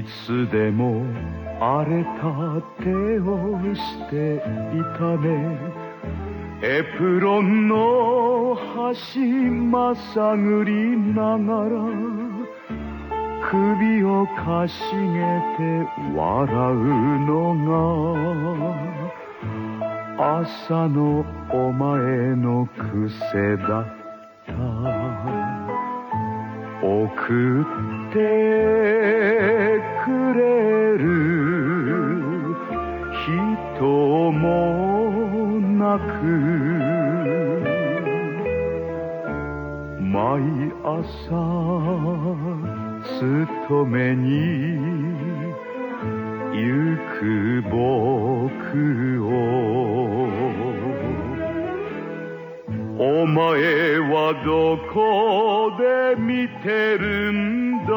いつでも荒れた手をしていたね。エプロンの端まさぐりながら首をかしげて笑うのが朝のお前の癖だった。送ってくれる。人もなく。毎朝勤めに。行く僕を。お前はどこで見てるんだ？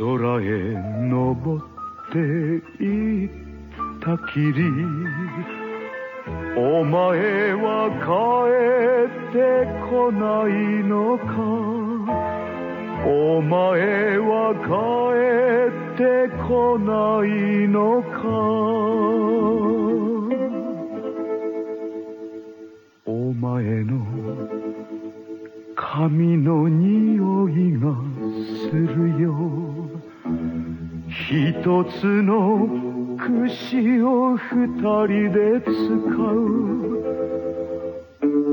空へ登っていったきり。お前は帰ってこないのか。お前は帰っててこないのか。お前の髪の匂いがするよ。一つの串を二人で使う。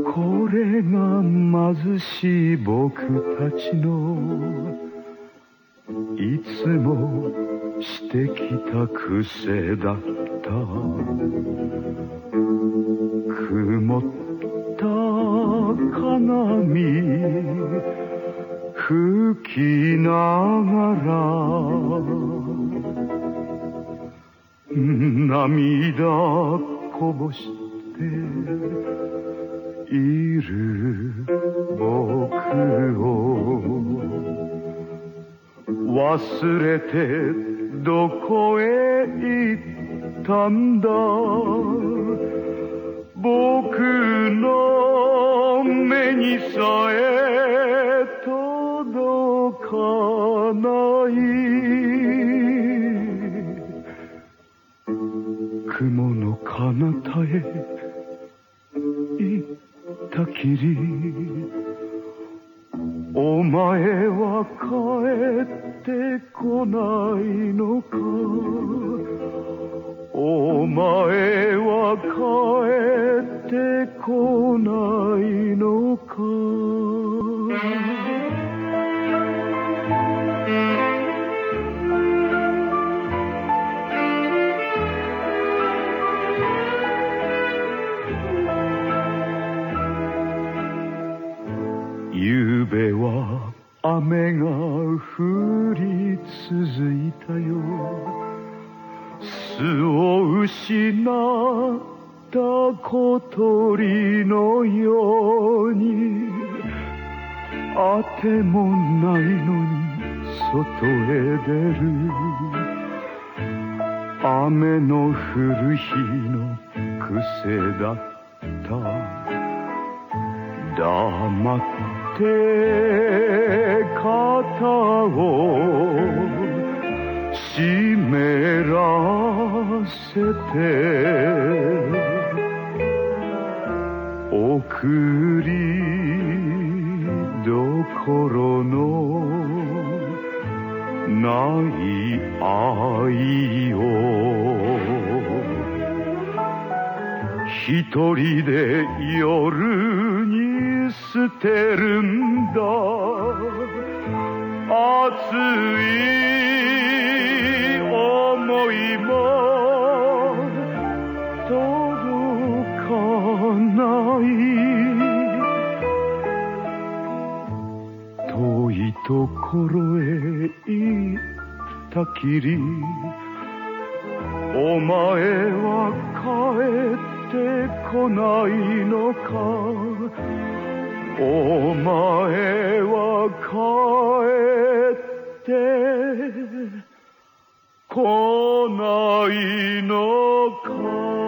これが貧しい僕たちのいつもしてきた癖だった。曇った鏡吹きながら涙こぼしている僕を忘れてどこへ行ったんだ。僕の目にさえ届かない。雲の彼方へ行ったきり。お前は帰ったてこないのか。お前は帰ってこないのか。雨が降り続いたよ。巣を失った小鳥のようにあてもないのに外へ出る。雨の降る日の癖だった。黙って肩を湿らせて送りどころのない愛を。一人で夜に捨てるんだ。熱い思いも届かない。遠いところへ行ったきり。お前は帰っててこないのか。お前は帰ってこないのか。